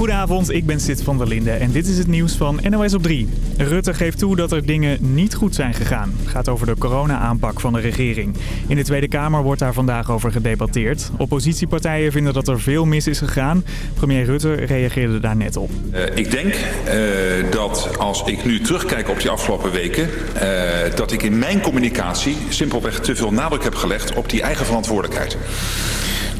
Goedenavond, ik ben Sid van der Linde en dit is het nieuws van NOS op 3. Rutte geeft toe dat er dingen niet goed zijn gegaan. Het gaat over de corona-aanpak van de regering. In de Tweede Kamer wordt daar vandaag over gedebatteerd. Oppositiepartijen vinden dat er veel mis is gegaan. Premier Rutte reageerde daar net op. Uh, ik denk uh, dat als ik nu terugkijk op die afgelopen weken... Uh, dat ik in mijn communicatie simpelweg te veel nadruk heb gelegd op die eigen verantwoordelijkheid.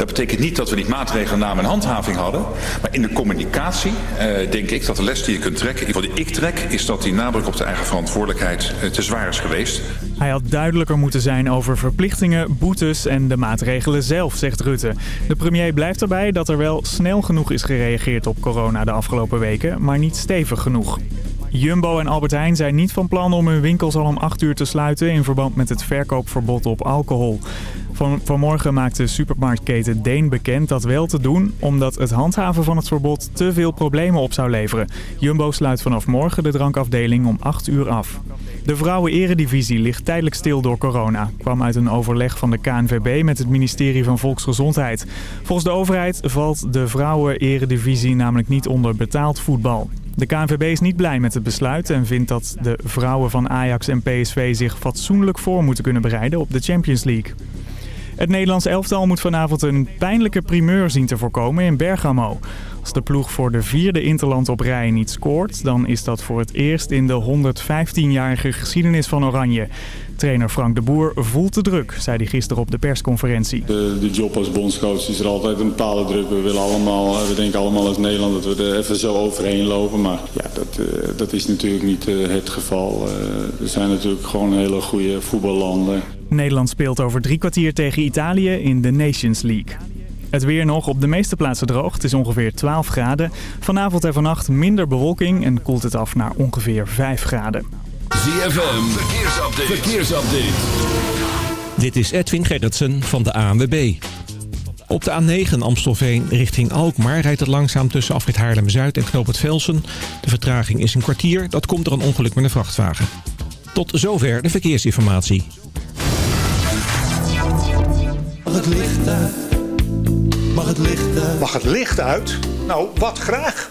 Dat betekent niet dat we niet maatregelen namen en handhaving hadden. Maar in de communicatie uh, denk ik dat de les die je kunt trekken, in ieder geval die ik trek, is dat die nadruk op de eigen verantwoordelijkheid uh, te zwaar is geweest. Hij had duidelijker moeten zijn over verplichtingen, boetes en de maatregelen zelf, zegt Rutte. De premier blijft erbij dat er wel snel genoeg is gereageerd op corona de afgelopen weken, maar niet stevig genoeg. Jumbo en Albert Heijn zijn niet van plan om hun winkels al om 8 uur te sluiten in verband met het verkoopverbod op alcohol. Van, vanmorgen maakte supermarktketen Deen bekend dat wel te doen... omdat het handhaven van het verbod te veel problemen op zou leveren. Jumbo sluit vanaf morgen de drankafdeling om 8 uur af. De vrouwen-eredivisie ligt tijdelijk stil door corona. Kwam uit een overleg van de KNVB met het ministerie van Volksgezondheid. Volgens de overheid valt de vrouwen-eredivisie namelijk niet onder betaald voetbal. De KNVB is niet blij met het besluit en vindt dat de vrouwen van Ajax en PSV zich fatsoenlijk voor moeten kunnen bereiden op de Champions League. Het Nederlands elftal moet vanavond een pijnlijke primeur zien te voorkomen in Bergamo. Als de ploeg voor de vierde interland op rij niet scoort... dan is dat voor het eerst in de 115-jarige geschiedenis van Oranje. Trainer Frank de Boer voelt de druk, zei hij gisteren op de persconferentie. De, de job als bondscoach is er altijd een bepaalde druk. We, willen allemaal, we denken allemaal als Nederland dat we er even zo overheen lopen. Maar ja, dat, uh, dat is natuurlijk niet uh, het geval. Er zijn natuurlijk gewoon hele goede voetballanden. Nederland speelt over drie kwartier tegen Italië in de Nations League. Het weer nog op de meeste plaatsen droog. Het is ongeveer 12 graden. Vanavond en vannacht minder bewolking en koelt het af naar ongeveer 5 graden. ZFM, verkeersupdate. verkeersupdate. Dit is Edwin Gerritsen van de ANWB. Op de A9 Amstelveen richting Alkmaar rijdt het langzaam tussen afrit Haarlem-Zuid en Knoop het Velsen. De vertraging is een kwartier, dat komt door een ongeluk met een vrachtwagen. Tot zover de verkeersinformatie. Mag het licht uit? Mag het licht uit? Mag het licht uit? Nou, wat graag.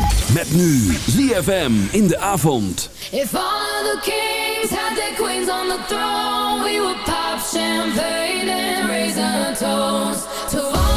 Met nu ZFM in de avond. If all the kings had their queens on the throne, we would pop champagne and raise a toast to all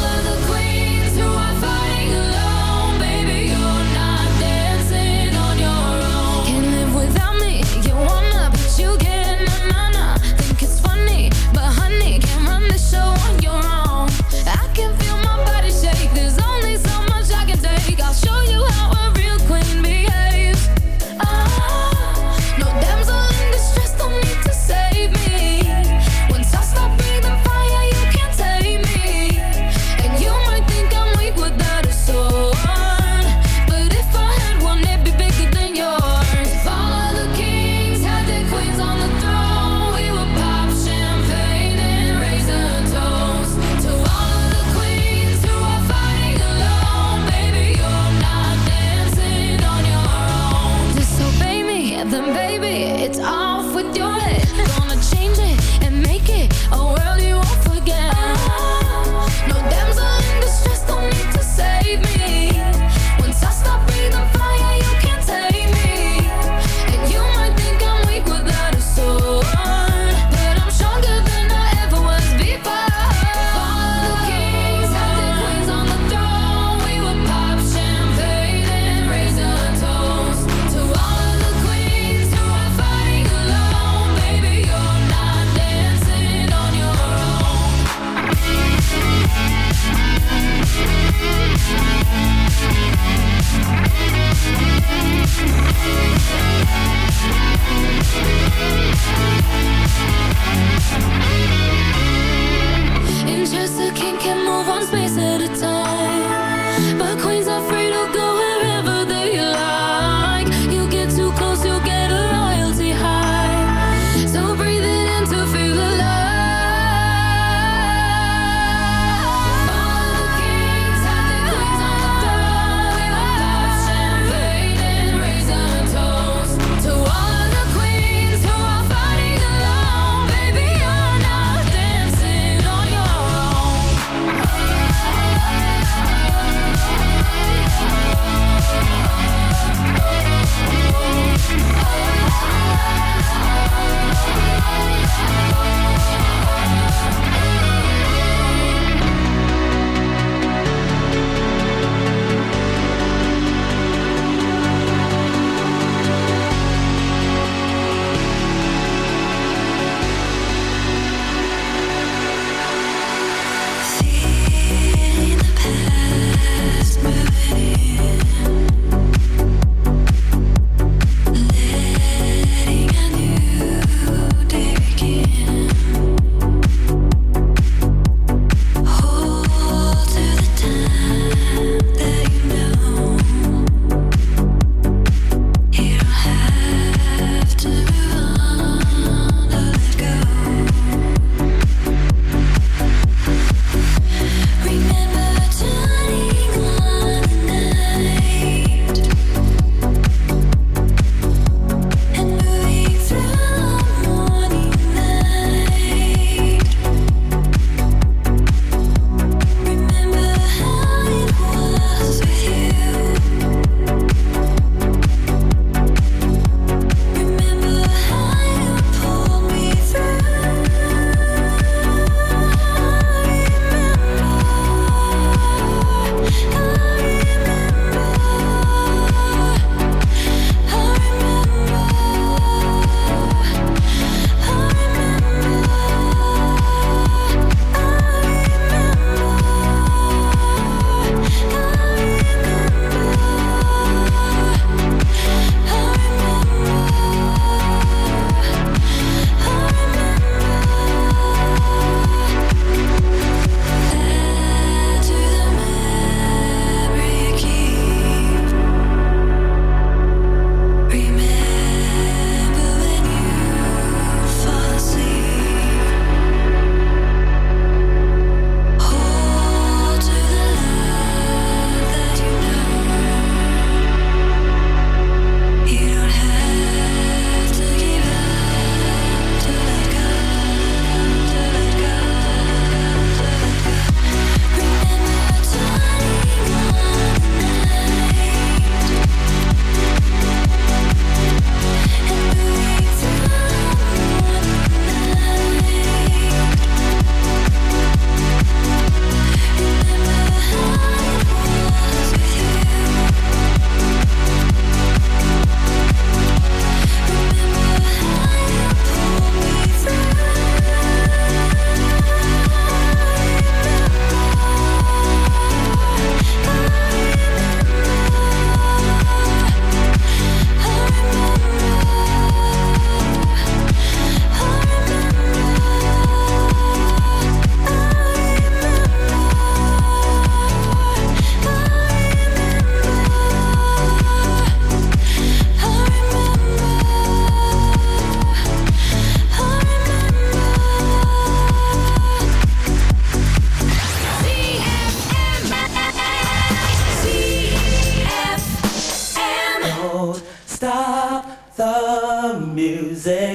the music.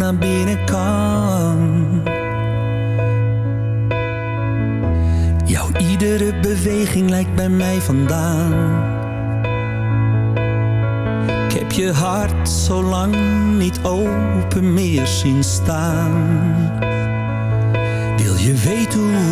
naar binnen kan. Jouw iedere beweging lijkt bij mij vandaan. Ik heb je hart zo lang niet open meer zien staan. Wil je weten hoe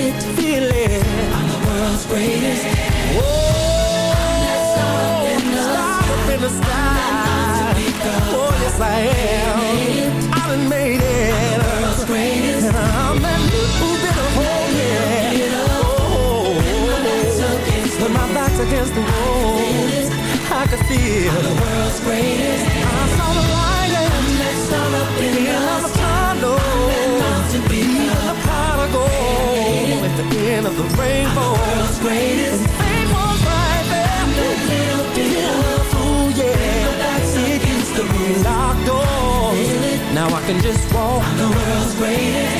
it. Feel it. I'm the world's greatest. Whoa. Star up in the sky. Oh, yes, I am. I done made it. I'm the world's greatest. And I'm that little bit of hope, yeah. Oh, oh, oh, oh. when my back's against the wall, I can feel I'm the world's greatest. I of the rainbow. The world's greatest. And fame was right there. A Little bit of fool, yeah. It used to be locked doors. Now I can just walk. I'm the world's greatest.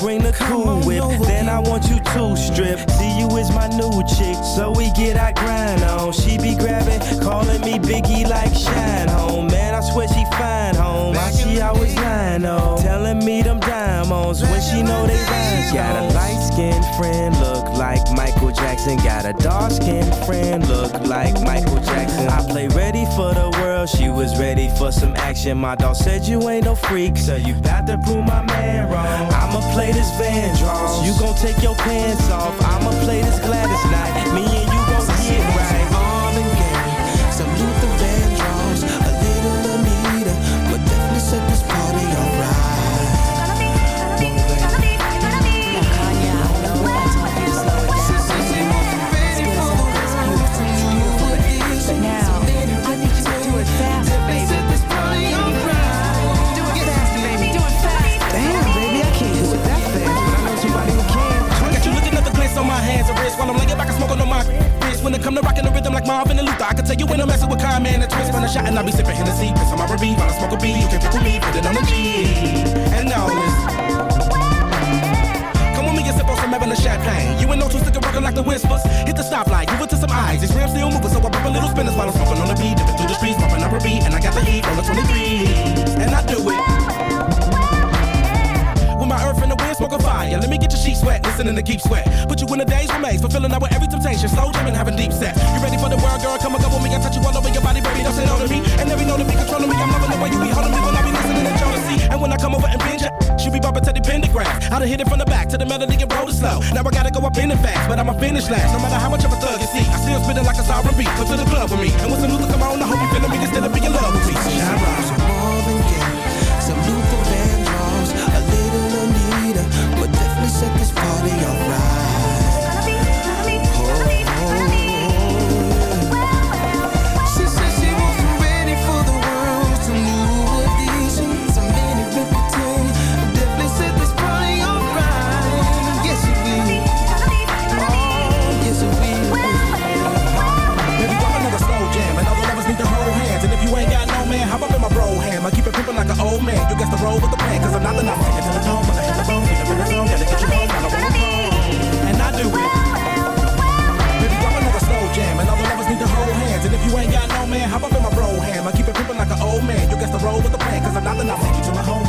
Bring the cool whip. Then I want you to strip. See you is my new chick. So we get our grind on. She be grabbing, calling me Biggie like Shine Home. Man, I swear she fine home. Why she always lying on? Telling me them diamonds when she know they rhymes. Got a light skinned friend, look like Michael Jackson. Got a dark skinned friend, look like Michael Jackson. I play ready for the world, she was ready for some action. My dog said you ain't no freak, so you got to prove my man wrong. I'ma play this Van Vandross, you gon' take your pants off. I'ma play this Gladys night, me it come to rocking the rhythm like Marvin and Luther, I can tell you when I'm messing with Kyle, man, a twist from the shot and I be sipping Hennessy. Piss on my R&B while I smoke a B. You can pick with me, put it on the G. And now sip on some Evan champagne. You ain't no two sticker rockin' like the whispers. Hit the stoplight, move it to some eyes. These rims still moving, so I pop a little spinners while I'm smoking on the beat. Dipping through the streets, popping up a beat, and I got the heat on the 23. And I do it. My earth and the wind, smoking fire. Let me get your sheets wet, listening to keep sweat. Put you in a daze remains, fulfilling out with every temptation. Slow jamming, having deep sex. You ready for the world, girl? Come and go with me. I touch you all over your body, baby. Don't say no to me. And every know to be controlling me. I'm loving the way you be holding me when I be listening to Jodeci. And when I come over and binge it, she be bumping to the pentagram. I done hit it from the back to the melody and roll it slow. Now I gotta go up in it fast, but I'ma finish last. No matter how much of a thug you see, I still spitting like a sovereign beat. Come to the club with me. And when some Luther come on, I hope you feeling me instead of being in love with me. Shine right. Some Marvin old man. You got to roll with the plan, cause I'm not the number. To the tone, when I hit the bone, hit the rhythm, gotta get you home, gotta roll home. And I do it. Baby, I'm another slow jam, and all the lovers need to hold hands. And if you ain't got no man, hop up in my bro ham. I keep it pimpin' like an old man. You got to roll with the plan, cause I'm not the number. Take you to my home,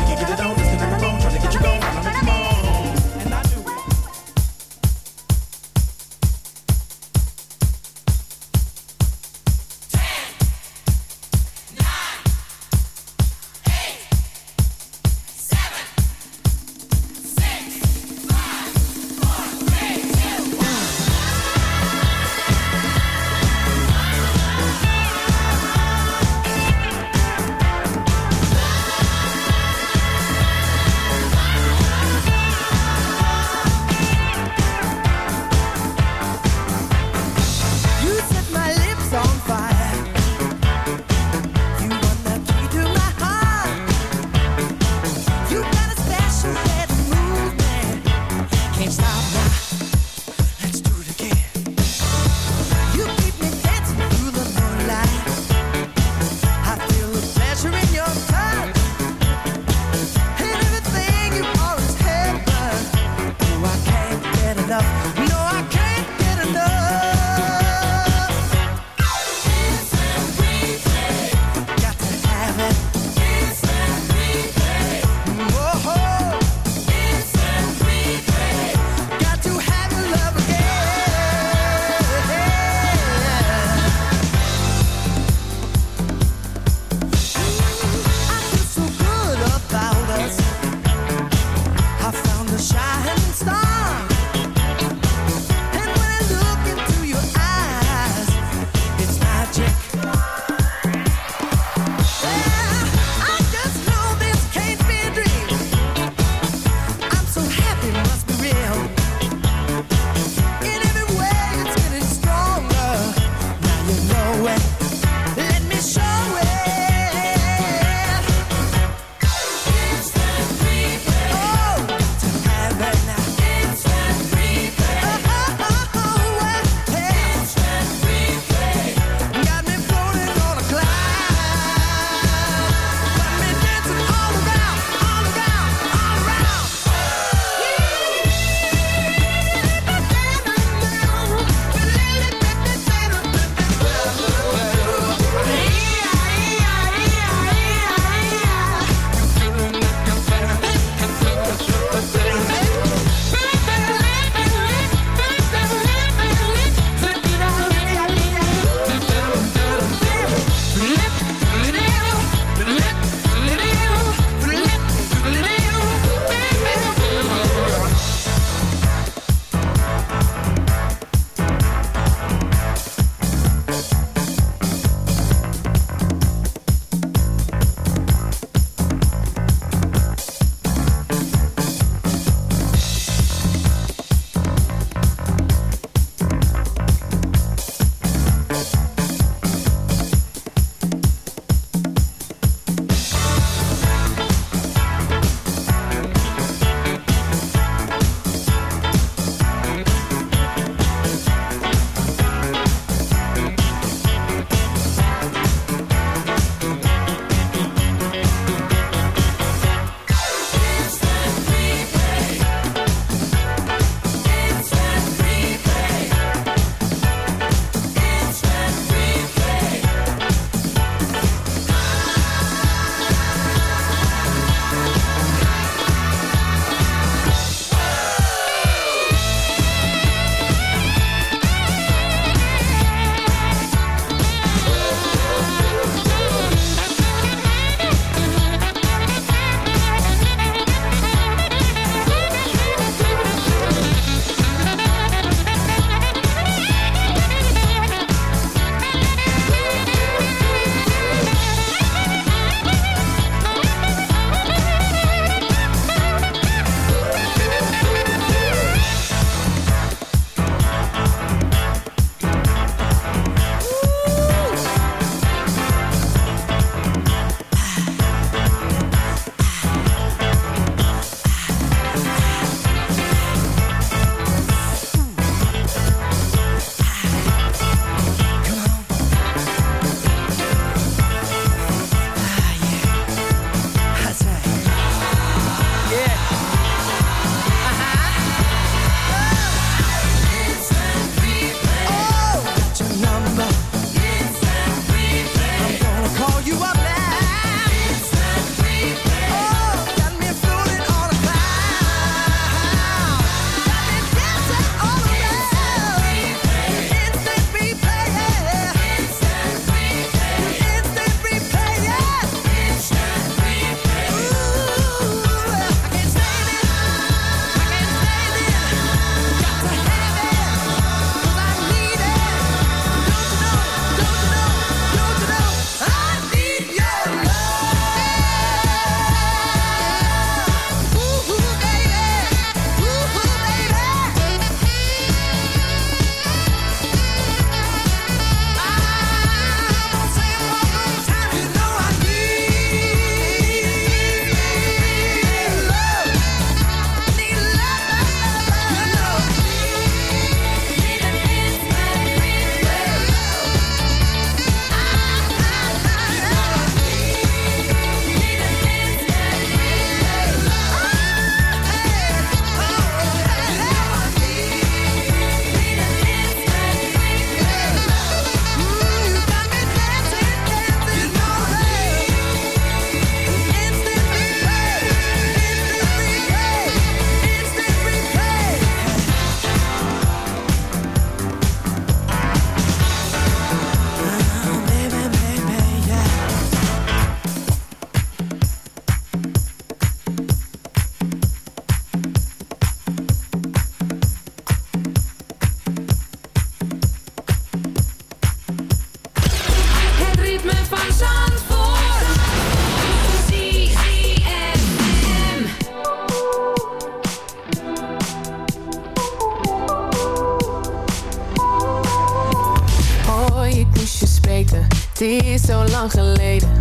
lang geleden.